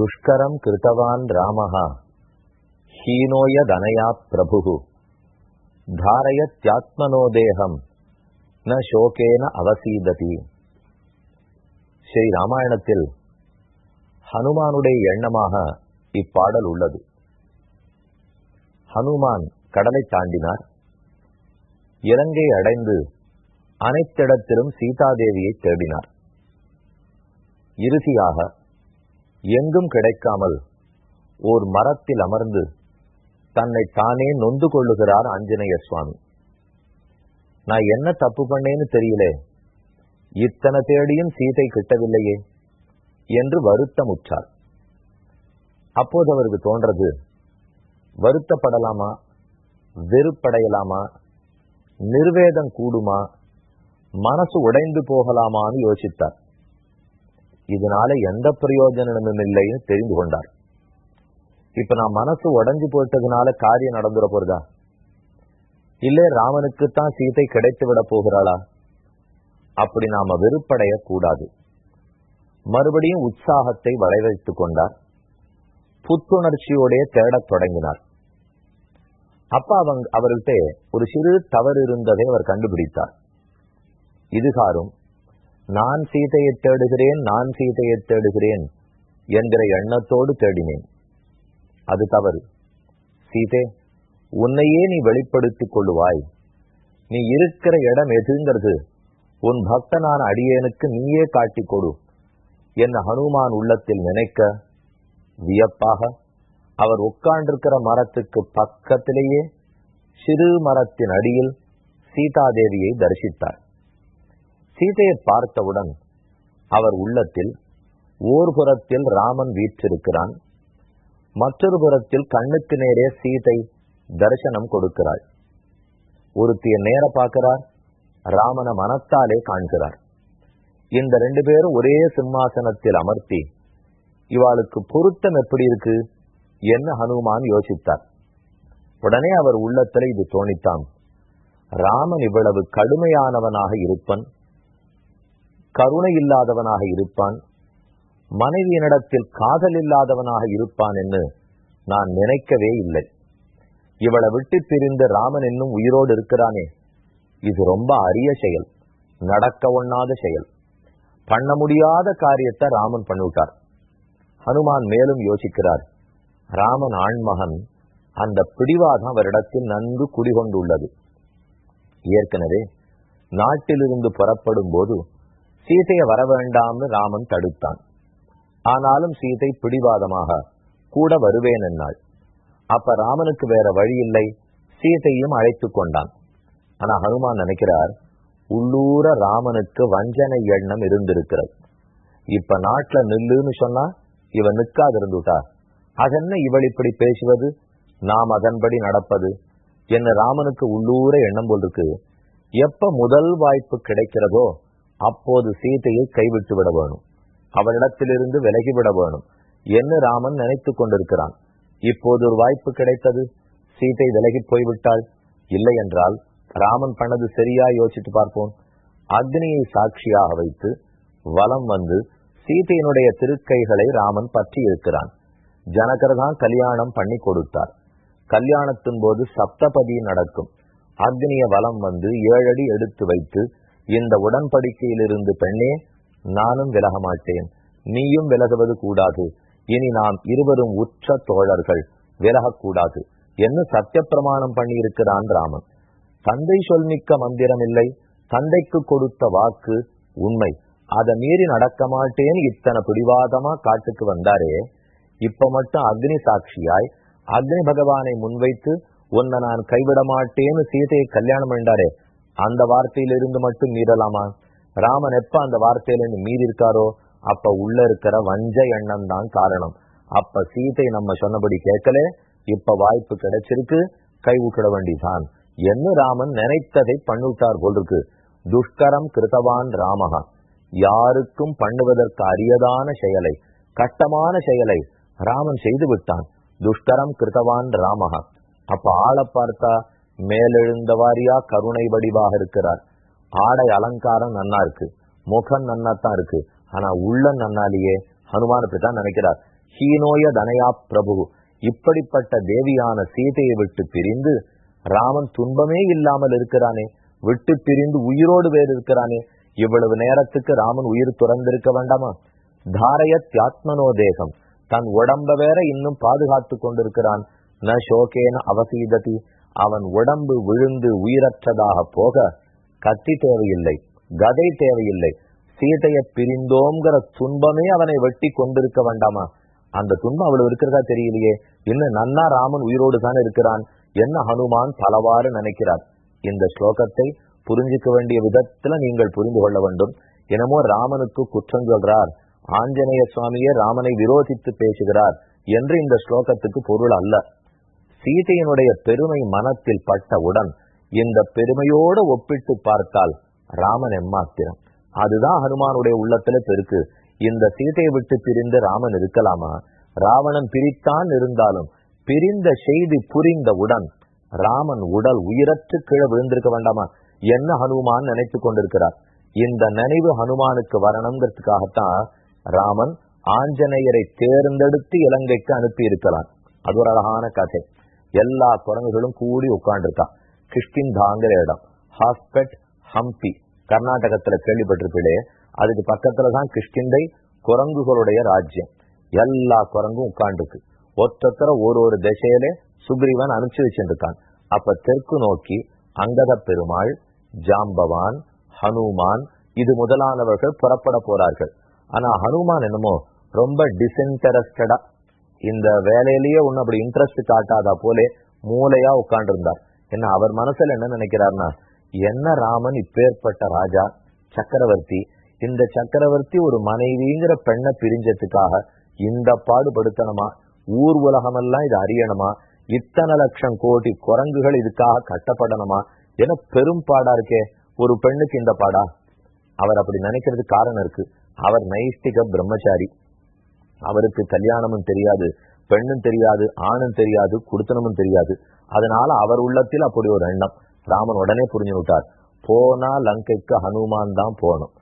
துஷ்கரம் கிருத்தவான் ராமஹா ஹீனோய தனயா பிரபு தாரயத்யாத்மனோதேகம் ந சோகேன அவசீததி ஸ்ரீ ராமாயணத்தில் ஹனுமானுடைய எண்ணமாக இப்பாடல் உள்ளது. ஹனுமான் கடலை தாண்டினார். இலங்கை அடைந்து அனைத்திடத்திலும் சீதாதேவியை தேடினார். இறுதியாக எங்கும் கிடைக்காமல் ஓர் மரத்தில் அமர்ந்து தன்னை தானே நொந்து கொள்ளுகிறார் ஆஞ்சநேய சுவாமி. நான் என்ன தப்பு பண்ணேன்னு தெரியல. இத்தனை தேடியும் சீதை கிட்டவில்லையே என்று வருத்தம் உற்றார் அப்போது அவருக்கு தோன்றது வருத்தப்படலாமா? வெறுப்படையலாமா? நிர்வேதம் கூடுமா? மனசு உடைந்து போகலாமான்னு யோசித்தார். இதனால எந்த பிரயோஜனமும் இல்லைன்னு தெரிந்து கொண்டார். இப்ப நான் மனசு உடஞ்சு போயிட்டதுனால காரியம் நடந்துட போறதா? இல்ல ராமனுக்குத்தான் சீதை கிடைத்து விட போகிறாளா? அப்படி நாம வெறுப்படைய கூடாது. மறுபடியும் உற்சாகத்தை வளைவைத்துக் கொண்டார். புத்துணர்ச்சியோடைய தேடத் தொடங்கினார். அப்ப அவங்க அவர்கிட்ட ஒரு சிறு தவறு இருந்ததை அவர் கண்டுபிடித்தார். இதுகாரும் நான் சீதையை தேடுகிறேன் நான் சீதையை தேடுகிறேன் என்கிற எண்ணத்தோடு தேடினேன். அது தவறு. சீதே உன்னையே நீ வெளிப்படுத்திக் கொள்ளுவாய். நீ இருக்கிற இடம் எதுங்கிறது? உன் பக்தனான அடியேனுக்கு நீயே காட்டிக் கொடு. என்ன ஹனுமான் உள்ளத்தில் நினைக்க? வியப்பாக அவர் உட்கார்ந்திருக்கிற மரத்துக்கு பக்கத்திலேயே சிறு மரத்தின் அடியில் சீதாதேவியை தரிசித்தார். சீதையை பார்த்தவுடன் அவர் உள்ளத்தில் ஓர் புறத்தில் ராமன் வீற்றிருக்கிறான் மற்றொரு புறத்தில் கண்ணுக்கு நேரே சீதை தரிசனம் கொடுக்கிறாள். ஒருத்திய நேர பார்க்கிறார் ராமன மனத்தாலே காண்கிறார். இந்த ரெண்டு பேரும் ஒரே சிம்மாசனத்தில் அமர்த்தி இவாளுக்கு பொருத்தம் எப்படி இருக்கு? என்ன ஹனுமான் யோசித்தார். உடனே அவர் உள்ளத்துல இது தோணித்தான். ராமன் இவ்வளவு கடுமையானவனாக இருப்பன் கருணை இல்லாதவனாக இருப்பான். மனைவியினிடத்தில் காதல் இல்லாதவனாக இருப்பான் என்று நான் நினைக்கவே இல்லை. இவளை விட்டு பிரிந்த ராமன் இன்னும் உயிரோடு இருக்கிறானே. இது ரொம்ப அரிய செயல். நடக்க ஒண்ணாத செயல். பண்ண முடியாத காரியத்தை ராமன் பண்ணிவிட்டார். ஹனுமான் மேலும் யோசிக்கிறார். ராமன் ஆண்மகன். அந்த பிடிவாதம் அவரிடத்தில் நன்கு குடிகொண்டுள்ளது. ஏற்கனவே நாட்டிலிருந்து புறப்படும் போது சீதையை வர வேண்டாம்னு ராமன் தடுத்தான். ஆனாலும் சீதை பிடிவாதமாக கூட வருவேன் என்னாள். அப்ப ராமனுக்கு வேற வழி இல்லை. சீதையும் அழைத்து கொண்டான். ஆனா ஹனுமான் நினைக்கிறார் உள்ளூர ராமனுக்கு வஞ்சனை எண்ணம் இருந்திருக்கிறது. இப்ப நாட்டுல நில்லுன்னு சொன்னா இவன் நிற்காது இருந்துட்டா அதென்ன இவள் இப்படி பேசுவது? நாம் அதன்படி நடப்பது? என்ன ராமனுக்கு உள்ளூர எண்ணம் போல் இருக்கு. எப்ப முதல் வாய்ப்பு கிடைக்கிறதோ அப்போது சீதையை கைவிட்டு விட வேணும். அவளிடத்திலிருந்து விலகிவிட வேணும். என்று ராமன் நினைத்து கொண்டிருக்கிறான்? இப்போது ஒரு வாய்ப்பு கிடைத்தது. சீதை விலகி போய்விட்டாள். இல்லை என்றால் ராமன் பண்ணது சரியா யோசித்து பார்ப்போம். அக்னியை சாட்சியாக வைத்து வலம் வந்து சீதையினுடைய திருக்கைகளை ராமன் பற்றி இருக்கிறான் ஜனகர் தான் கல்யாணம் பண்ணி கொடுத்தார். கல்யாணத்தின் போது சப்தபதி நடக்கும். அக்னிய வலம் வந்து ஏழடி எடுத்து வைத்து இந்த உடன்படிக்கையிலிருந்து பெண்ணே நானும் விலக மாட்டேன் நீயும் விலகுவது கூடாது. இனி நாம் இருவரும் உற்ற தோழர்கள் விலகக்கூடாது. என்று சத்திய பிரமாணம் பண்ணியிருக்கிறான் ராமன். தந்தை சொல்மிக்க மந்திரம் இல்லை தந்தைக்கு கொடுத்த வாக்கு உண்மை. அதை மீறி நடக்க மாட்டேன் இத்தனை பிடிவாதமா காட்டுக்கு வந்தாரே. இப்ப மட்டும் அக்னி சாட்சியாய் அக்னி பகவானை முன்வைத்து உன்னை நான் கைவிட மாட்டேன்னு சீதையை கல்யாணம் பண்ணாரே அந்த வார்த்தையிலிருந்து மட்டும் மீறலாமா? ராமன் எப்ப அந்த வார்த்தையிலிருந்து மீறி இருக்காரோ அப்ப உள்ள இருக்கிற வஞ்ச எண்ணம் தான் காரணம். அப்ப சீதை நம்ம சொன்னபடி கேட்கல இப்ப வாய்ப்பு கிடைச்சிருக்கு கைவிட்டுட வேண்டிதான் என்ன ராமன் நினைத்ததை பண்ணுட்டார் போல் இருக்கு துஷ்கரம் கிருத்தவான் ராமகா யாருக்கும் பண்ணுவதற்கு அரியதான செயலை கட்டமான செயலை ராமன் செய்து விட்டான் துஷ்கரம் கிருத்தவான் ராமகா அப்ப ஆளை பார்த்தா மேலெழுந்த வாரியா கருணை வடிவாக இருக்கிறார். ஆடை அலங்காரம் நன்னா இருக்கு. முகம் நன்னாத்தான் இருக்கு. ஆனா உள்ள நன்னாலேயே ஹனுமானத்தை தான் நினைக்கிறார். ஹீனோய தனயா பிரபு. இப்படிப்பட்ட தேவியான சீதையை விட்டு பிரிந்து ராமன் துன்பமே இல்லாமல் இருக்கிறானே. விட்டு பிரிந்து உயிரோடு வேறு இருக்கிறானே. இவ்வளவு நேரத்துக்கு ராமன் உயிர் துறந்திருக்க வேண்டாமா? தாரைய தியாத்மனோ தேகம். தன் உடம்ப வேற இன்னும் பாதுகாத்து கொண்டிருக்கிறான். ந சோகேன அவசீததி. அவன் உடம்பு விழுந்து உயிரற்றதாக போக கத்தி தேவையில்லை கதை தேவையில்லை. சீதைய பிரிந்தோங்கிற துன்பமே அவனை வெட்டி கொண்டிருக்க வேண்டாமா? அந்த துன்பம் அவ்வளவு இருக்கிறதா தெரியலையே. இன்னும் நன்னா ராமன் உயிரோடு தான் இருக்கிறான். என்ன ஹனுமான் பலவாறு நினைக்கிறார். இந்த ஸ்லோகத்தை புரிஞ்சுக்க வேண்டிய விதத்துல நீங்கள் புரிந்து கொள்ள வேண்டும். என்னமோ ராமனுக்கு குற்றம் சொல்றார். ஆஞ்சநேய சுவாமியே ராமனை விரோதித்து பேசுகிறார் என்று இந்த ஸ்லோகத்துக்கு பொருள் அல்ல. சீதையினுடைய பெருமை மனத்தில் பட்டவுடன் இந்த பெருமையோடு ஒப்பிட்டு பார்த்தால் ராமன் எம்மாத்திரம். அதுதான் ஹனுமானுடைய உள்ளத்துல பெருக்கு. இந்த சீதையை விட்டு பிரிந்து ராமன் இருக்கலாமா? ராவணன் பிரித்தான் இருந்தாலும் பிரிந்த செய்தி புரிந்தவுடன் ராமன் உடல் உயிரற்று கீழே விழுந்திருக்க வேண்டாமா? என்ன ஹனுமான் நினைத்து கொண்டிருக்கிறார்? இந்த நினைவு ஹனுமானுக்கு வரணுங்கிறதுக்காகத்தான் ராமன் ஆஞ்சநேயரை தேர்ந்தெடுத்து இலங்கைக்கு அனுப்பி இருக்கலாம் அது ஒரு அழகான கதை. எல்லா குரங்குகளும் கூடி உட்காண்டிருக்கான் கிஷ்கிந்தாங்கிற இடம். ஹாஸ்பெட் ஹம்பி கர்நாடகத்துல கேள்விப்பட்டிருப்பீடே அதுக்கு பக்கத்துல தான் கிஷ்கிந்தை குரங்குகளுடைய ராஜ்யம். எல்லா குரங்கும் உட்காண்டிருக்கு ஒத்தத்தர ஒரு ஒரு திசையில சுக்ரீவன் அனுப்பிச்சு வச்சிருக்கான். அப்ப தெற்கு நோக்கி அங்கத பெருமாள் ஜாம்பவான் ஹனுமான் இது முதலானவர்கள் புறப்பட போறார்கள். ஆனா ஹனுமான் என்னமோ ரொம்ப டிஸ்இன்டரஸ்டடா இந்த வேலையிலேயே ஒண்ணு அப்படி இன்ட்ரெஸ்ட் காட்டாதா போலே மூளையா உட்காண்டிருந்தார் என்ன அவர் மனசுல என்ன நினைக்கிறார்னா என்ன ராமன் இப்பேற்பட்ட ராஜா சக்கரவர்த்தி? இந்த சக்கரவர்த்தி ஒரு மனைவிங்கிற பெண்ணை பிரிஞ்சதுக்காக இந்த பாடுபடுத்தணுமா? ஊர் உலகமெல்லாம் இது அறியணுமா? இத்தனை லட்சம் கோடி குரங்குகள் இதுக்காக கட்டப்படணுமா? என பெரும் பாடா இருக்கே ஒரு பெண்ணுக்கு இந்த பாடா? அவர் அப்படி நினைக்கிறது காரணம் இருக்கு. அவர் நைஷ்டிக பிரம்மச்சாரி. அவருக்கு கல்யாணமும் தெரியாது பெண்ணும் தெரியாது ஆணும் தெரியாது குடுத்தனமும் தெரியாது. அதனால அவர் உள்ளத்தில் அப்படி ஒரு எண்ணம். ராமன் உடனே புரிஞ்சு விட்டார். போனா லங்கைக்கு ஹனுமான் தான் போகணும்.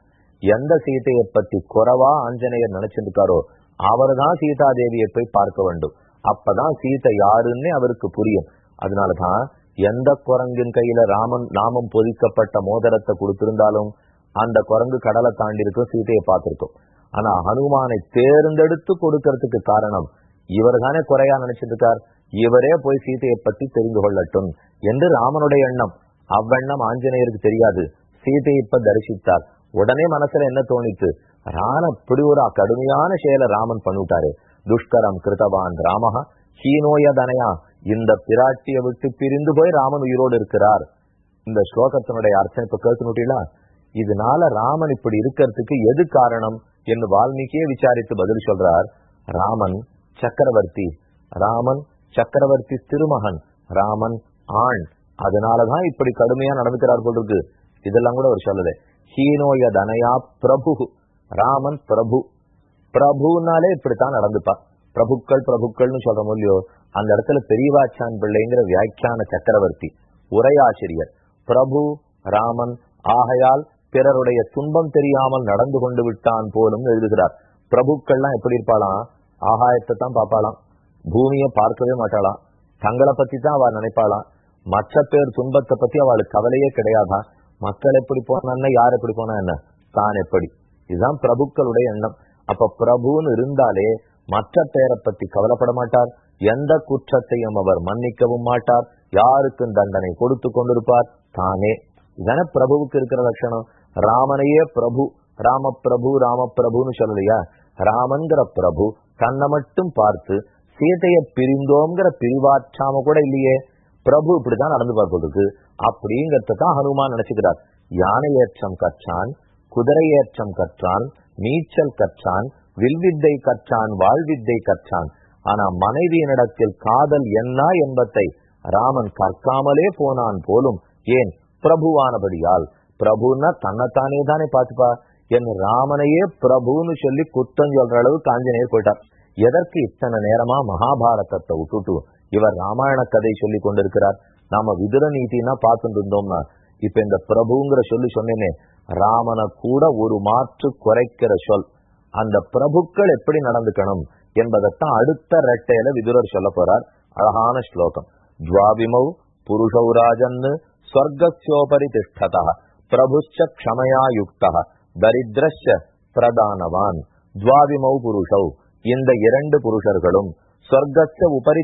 எந்த சீதையை பத்தி குறவா ஆஞ்சநேயர் நினைச்சிருக்காரோ அவர் தான் சீதா தேவியை போய் பார்க்க வேண்டும். அப்பதான் சீதை யாருன்னு அவருக்கு புரியும். அதனாலதான் எந்த குரங்கின் கையில ராமன் நாமம் பொதிக்கப்பட்ட மோதிரத்தை கொடுத்திருந்தாலும் அந்த குரங்கு கடலை தாண்டி இருக்கும் சீதையை பார்த்திருக்கும். ஆனா ஹனுமானை தேர்ந்தெடுத்து கொடுக்கறதுக்கு காரணம் இவர் தானே குறையா நினைச்சிட்டு இருக்கார் இவரே போய் சீதையை பத்தி தெரிந்து கொள்ளட்டும் என்று ராமனுடைய எண்ணம். அவ்வெண்ணம் ஆஞ்சநேயருக்கு தெரியாது. சீதையை இப்ப தரிசித்தார். உடனே மனசுல என்ன தோணித்து ராண இப்படி ஒரு கடுமையான செயலை ராமன் பண்ணிவிட்டாரு துஷ்கரம் கிருத்தவான் ராமஹா ஹீனோயதனையா இந்த பிராட்டியை விட்டு பிரிந்து போய் ராமன் உயிரோடு இருக்கிறார். இந்த ஸ்லோகத்தினுடைய அர்த்தம் இப்ப கேட்டுனுட்டீங்களா இதனால ராமன் இப்படி இருக்கிறதுக்கு எது காரணம்? என்று வால்மீகியே விசாரித்து பதில் சொல்றார். ராமன் சக்கரவர்த்தி. ராமன் சக்கரவர்த்தி திருமகன். ராமன் ஆண். அதனாலதான் இப்படி கடுமையா நடந்துக்கிறார் போல் இருக்கு. இதெல்லாம் கூட அவர் சொல்லல. ஹீனோய தனயா பிரபு. ராமன் பிரபு. பிரபுனாலே இப்படித்தான் நடந்துப்பா. பிரபுக்கள் பிரபுக்கள்னு சொல்ற இல்லையோ அந்த இடத்துல பெரியவாச்சான் பிள்ளைங்கிற வியாக்கியான சக்கரவர்த்தி உரையாசிரியர். பிரபு ராமன் ஆகையால் பிறருடைய துன்பம் தெரியாமல் நடந்து கொண்டு விட்டான் போலும் எழுதுகிறார். பிரபுக்கள்லாம் எப்படி இருப்பாளாம்? ஆகாயத்தை தான் பார்ப்பாளாம். பூமியை பார்க்கவே மாட்டாளாம். தங்களை பத்தி தான் அவள் நினைப்பாளாம். மற்ற பேர் துன்பத்தை பத்தி அவளுக்கு கவலையே கிடையாதா? மக்கள் எப்படி போனா யார் எப்படி போனா என்ன? தான் எப்படி. இதுதான் பிரபுக்களுடைய எண்ணம். அப்ப பிரபுன்னு இருந்தாலே மற்ற பேரை பத்தி கவலைப்பட மாட்டார். எந்த குற்றத்தையும் அவர் மன்னிக்கவும் மாட்டார். யாருக்கும் தண்டனை கொடுத்து கொண்டிருப்பார். தானே. இதான பிரபுவுக்கு இருக்கிற லட்சணம். ராமனையே பிரபு ராம பிரபு ராம பிரபுன்னு சொல்லலையா? ராமன்கிற பிரபு தன்னை மட்டும் பார்த்து சீதைய பிரிந்தோங்கிற பிரிவாற்றாம கூட இல்லையே. பிரபு இப்படிதான் நடந்து பார்ப்பதுக்கு அப்படிங்கறத தான் ஹனுமான் நினைச்சுக்கிறார். யானை ஏற்றம் கற்றான் குதிரை ஏற்றம் கற்றான் நீச்சல் கற்றான் வில்வித்தை கற்றான் வாழ்வித்தை கற்றான். ஆனா மனைவியினிடத்தில் காதல் என்ன என்பதை ராமன் கற்காமலே போனான் போலும் ஏன்? பிரபுவானபடியால் பிரபுன்னா தன்னைத்தானே தானே பார்த்துப்பா. என் ராமனையே பிரபுன்னு சொல்லி குத்தம் சொல்ற அளவுக்கு ஆஞ்சநேயர் போயிட்டார். எதற்கு இத்தனை நேரமா மகாபாரதத்தை விட்டுட்டு இவர் ராமாயண கதை சொல்லி கொண்டிருக்கிறார். நாம விதுர நீதினா பார்த்துட்டு இருந்தோம்னா இப்ப இந்த பிரபுங்கிற சொல்லி சொன்னேனே ராமனை கூட ஒரு மாற்று குறைக்கிற சொல். அந்த பிரபுக்கள் எப்படி நடந்துக்கணும் என்பதைத்தான் அடுத்த ரெட்டையில விதுரர் சொல்ல போறார். அழகான ஸ்லோகம். ஜுவாபிமௌ புருஷௌராஜன்னு ராஜன்னு திஷ்டதா பிரபுச்ச க்ஷமயா யுக்தா தரித்திரஷ பிரதானவான் துவாவிமௌ புருஷௌ இந்த இரண்டு புருஷர்களும் சொர்க்கச்ச உபரி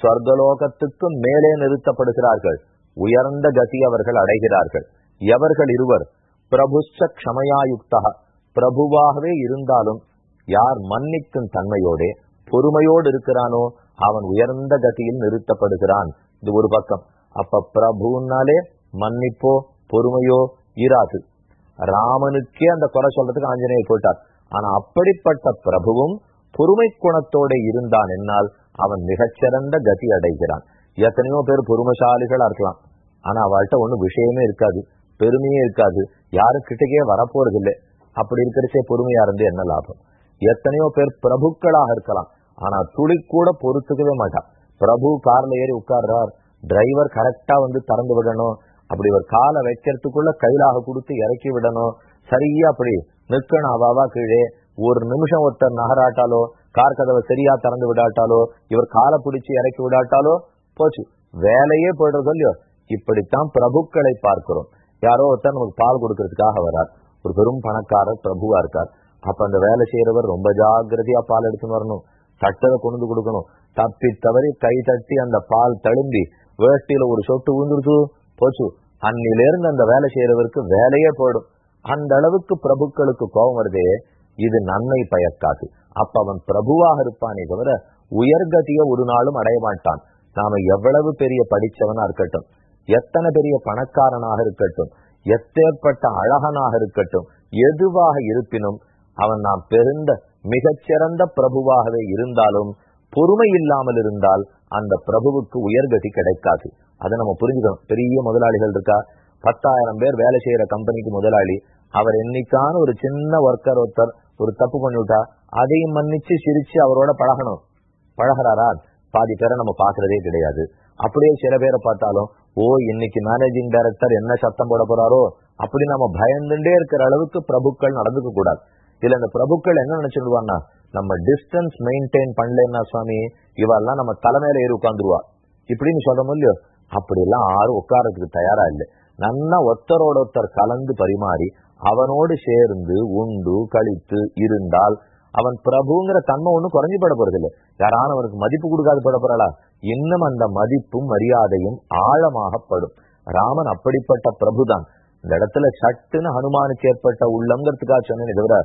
சொர்க்கலோகத்துக்கு மேலே நிறுத்தப்படுகிறார்கள் உயர்ந்த கதி அவர்கள் அடைகிறார்கள். எவர்கள் இருவர்? பிரபுச்ச க்ஷமயாயுக்தா பிரபுவாகவே இருந்தாலும் யார் மன்னிக்கும் தன்மையோடே பொறுமையோடு இருக்கிறானோ அவன் உயர்ந்த கதியில் நிறுத்தப்படுகிறான். இது ஒரு பக்கம். அப்ப பிரபுனாலே மன்னிப்போ பொறுமையோ இராது. ராமனுக்கே அந்த குறை சொல்றதுக்கு ஆஞ்சநேயர் போட்டார் ஆனா அப்படிப்பட்ட பிரபுவும் பொறுமை குணத்தோட இருந்தான் என்னால் அவன் மிகச்சிறந்த கதி அடைகிறான். எத்தனையோ பேர் பொறுமைசாலிகளா இருக்கலாம். ஆனா அவள்கிட்ட ஒண்ணும் விஷயமே இருக்காது பெருமையே இருக்காது யாருக்கிட்டக்கே வரப்போறது இல்லை அப்படி இருக்கிறச்சே பொறுமையா இருந்து என்ன லாபம்? எத்தனையோ பேர் பிரபுக்களாக இருக்கலாம். ஆனா துளி கூட பொறுத்துக்கவே மாட்டான். பிரபு கார்ல ஏறி உட்கார்றார் டிரைவர் கரெக்டா வந்து திறந்து விடணும் அப்படி ஒரு காலை வைக்கிறதுக்குள்ள கையிலாக கொடுத்து இறக்கி விடணும். சரியா அப்படி நிற்கணும். அவாவா கீழே. ஒரு நிமிஷம் ஒருத்தர் நகராட்டாலோ கார் கதவை சரியா திறந்து விடாட்டாலோ இவர் காலை பிடிச்சி இறக்கி விடாட்டாலோ போச்சு. வேலையே போயிடுறது இல்லையோ? இப்படித்தான் பிரபுக்களை பார்க்கிறோம். யாரோ ஒருத்தர் நமக்கு பால் கொடுக்கறதுக்காக வரார். ஒரு பெரும் பணக்காரர் பிரபுவா இருக்கார். அப்ப அந்த வேலை செய்யறவர் ரொம்ப ஜாகிரதையா பால் எடுத்துன்னு வரணும். தட்டதை கொண்டு கொடுக்கணும். தப்பி தவறி கை தட்டி அந்த பால் தழும்பி வேஷ்டியில ஒரு சொட்டு ஊந்துருச்சு போச்சு. அன்னிலிருந்து அந்த வேலை செய்யறவருக்கு வேலையே போயிடும். அந்த அளவுக்கு பிரபுக்களுக்கு கோபம் வருதே இது நன்மை பயக்காது. அப்ப அவன் பிரபுவாக இருப்பானே தவிர உயர்கதிய ஒரு நாளும் அடைய மாட்டான். நாம எவ்வளவு பெரிய படிச்சவனா இருக்கட்டும் எத்தனை பெரிய பணக்காரனாக இருக்கட்டும் எத்தேற்பட்ட அழகனாக இருக்கட்டும் எதுவாக இருப்பினும் அவன் நாம் பெருந்த மிகச்சிறந்த பிரபுவாகவே இருந்தாலும் பொறுமை இல்லாமல் இருந்தால் அந்த பிரபுவுக்கு உயர்கதி கிடைக்காது. அதை நம்ம புரிஞ்சுக்கணும். பெரிய முதலாளிகள் இருக்கா? பத்தாயிரம் பேர் வேலை செய்யற கம்பெனிக்கு முதலாளி. அவர் என்னைக்கான ஒரு சின்ன ஒர்க்கர் ஒருத்தர் ஒரு தப்பு பண்ணிவிட்டா அதையும் மன்னிச்சு சிரிச்சு அவரோட பழகணும். பழகிறாரா? பாதி பேரை நம்ம பாக்குறதே கிடையாது. அப்படியே சில பேரை பார்த்தாலும் ஓ இன்னைக்கு மேனேஜிங் டைரக்டர் என்ன சத்தம் போட போறாரோ? அப்படி நம்ம பயந்துட்டே இருக்கிற அளவுக்கு பிரபுக்கள் நடந்துக்க கூடாது. இதுல இந்த பிரபுக்கள் என்ன நினைச்சிருவான்னா நம்ம டிஸ்டன்ஸ் மெயின்டைன் பண்ணலன்னா சுவாமி இவெல்லாம் நம்ம தலைமையில ஏறி உட்காந்துருவா இப்படின்னு சொல்றோம் இல்லையோ? அப்படி எல்லாம் யாரும் உட்காரத்துக்கு தயாரா இல்லை. நல்லா ஒருத்தரோட ஒருத்தர் கலந்து பரிமாறி அவனோடு சேர்ந்து உண்டு கழித்து இருந்தால் அவன் பிரபுங்கிற தன்மை ஒண்ணும் குறைஞ்சு பட போறதில்லை யாரான அவனுக்கு மதிப்பு கொடுக்காது பட போறாளா? இன்னும் அந்த மதிப்பும் மரியாதையும் ஆழமாகப்படும். ராமன் அப்படிப்பட்ட பிரபுதான். இந்த இடத்துல சட்டுன்னு ஹனுமானுக்கு ஏற்பட்ட உள்ளங்கிறதுக்காக சொன்னேன் தவிர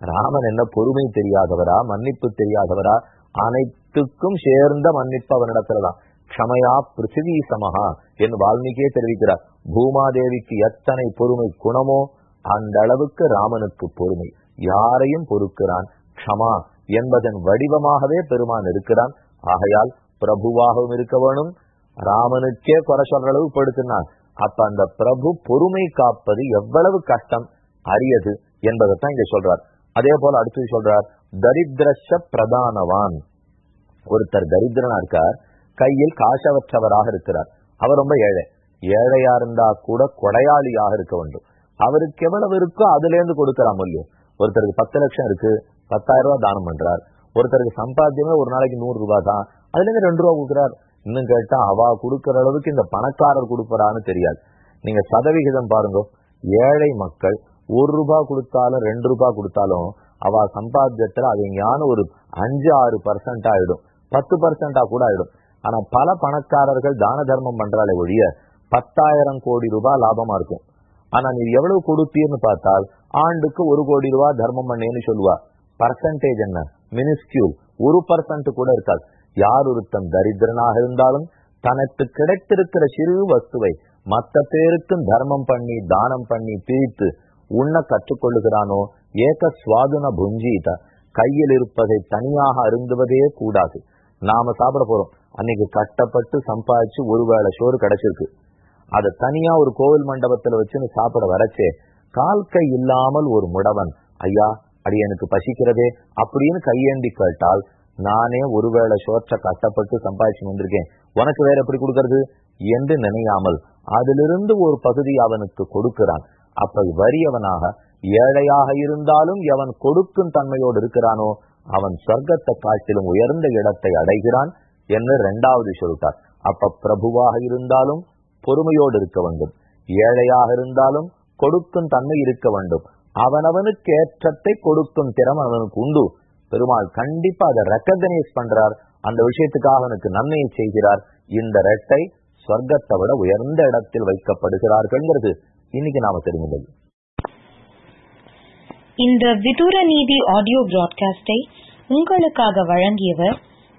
ராமன் என்ன பொறுமை தெரியாதவரா மன்னிப்பு தெரியாதவரா? அனைத்துக்கும் சேர்ந்த மன்னிப்பு அவனிடத்துலதான் க்ஷமையா பிருத்திவி சமஹா என் வால்மீகியே தெரிவிக்கிறார். பூமாதேவிக்கு எத்தனை பொறுமை குணமோ அந்த அளவுக்கு ராமனுக்கு பொறுமை. யாரையும் பொறுக்கிறான். க்ஷமா என்பதன் வடிவமாகவே பெருமான் இருக்கிறான். ஆகையால் பிரபுவாகவும் இருக்க வேணும். ராமனுக்கே குறை சொல்ற அளவு படுத்தினான். அப்ப அந்த பிரபு பொறுமை காப்பது எவ்வளவு கஷ்டம்? அரியது என்பதைத்தான் இங்க சொல்றார். அதே போல அடுத்தது சொல்றார் தரித்திரஷ பிரதானவான். ஒருத்தர் தரித்திரனா இருக்கார். கையில் காசவற்றவராக இருக்கிறார். அவர் ரொம்ப ஏழை. ஏழையா இருந்தா கூட கொடையாளியாக இருக்க வேண்டும். அவருக்கு எவ்வளவு இருக்கோ அதுல இருந்து கொடுக்கிறா இல்லையோ ஒருத்தருக்கு பத்து லட்சம் இருக்கு பத்தாயிரம் ரூபாய் தானம் பண்றார். ஒருத்தருக்கு சம்பாத்தியமே ஒரு நாளைக்கு நூறு ரூபாய் தான். அதுல இருந்து ரெண்டு ரூபா கொடுக்குறார். இன்னும் கேட்டா அவா கொடுக்கற அளவுக்கு இந்த பணக்காரர் கொடுப்பறான்னு தெரியாது. நீங்க சதவிகிதம் பாருங்க. ஏழை மக்கள் ஒரு ரூபாய் கொடுத்தாலும் ரெண்டு ரூபாய் கொடுத்தாலும் அவ சம்பாத்தியத்துல அது ஞான ஒரு அஞ்சு ஆறு பர்சன்ட் ஆயிடும். பத்து பர்சன்டா கூட ஆயிடும். ஆனா பல பணக்காரர்கள் தான தர்மம் பண்றாலே ஒழிய பத்தாயிரம் கோடி ரூபாய் லாபமா இருக்கும். ஆனா நீ எவ்வளவு கொடுத்தீர்னு பார்த்தால் ஆண்டுக்கு ஒரு கோடி ரூபாய் தர்மம் பண்ணேன்னு சொல்லுவா. பர்சன்டேஜ் என்ன? மினிஸ்கியூல் ஒரு பர்சன்ட் கூட இருக்காது. யார் ஒருத்தன் தரித்திரனாக இருந்தாலும் தனக்கு கிடைத்திருக்கிற சிறு வஸ்துவை மற்ற பேருக்கும் தர்மம் பண்ணி தானம் பண்ணி பிரித்து உண்ண கற்றுக்கொள்ளுகிறானோ? ஏக சுவாதுன புஞ்சித. கையில் இருப்பதை தனியாக அருந்துவதே கூடாது. நாம சாப்பிட போறோம். அன்னைக்கு கட்டப்பட்டு சம்பாதிச்சு ஒருவேளை சோறு கிடைச்சிருக்கு. அதை தனியா ஒரு கோவில் மண்டபத்துல வச்சுன்னு சாப்பிட வரச்சே கால் கை இல்லாமல் ஒரு முடவன் ஐயா அடி எனக்கு பசிக்கிறதே அப்படின்னு கையேண்டி கேட்டால் நானே ஒருவேளை சோற்ற கஷ்டப்பட்டு சம்பாதிச்சு வந்திருக்கேன். உனக்கு வேற எப்படி கொடுக்கறது? என்று நினையாமல் அதிலிருந்து ஒரு பகுதி அவனுக்கு கொடுக்கிறான். அப்ப வறியவனாக ஏழையாக இருந்தாலும் எவன் கொடுக்கும் தன்மையோடு இருக்கிறானோ அவன் சொர்க்கத்தை காட்டிலும் உயர்ந்த இடத்தை அடைகிறான். என்று இரண்டாவது சொல்லிட்டார். அப்ப பிரபுவாக இருந்தாலும் பொறுமையோடு இருக்க வேண்டும். ஏழையாக இருந்தாலும் கொடுக்கும் தன்மை இருக்க வேண்டும். அவனவனுக்கு ஏற்றத்தை கொடுக்கும் திறமை அவனுக்கு உண்டு. பெருமாள் கண்டிப்பா அதை ரெக்கக்னைஸ் பண்றார். அந்த விஷயத்துக்காக அவனுக்கு நன்மையை செய்கிறார். இந்த ரெட்டை சொர்க்கத்தை விட உயர்ந்த இடத்தில் வைக்கப்படுகிறார்கள்ங்கிறது இன்னைக்கு நாம தெரிஞ்சது இந்த விதுர நீதி ஆடியோ பிராட்காஸ்டை உங்களுக்காக வழங்கியவர்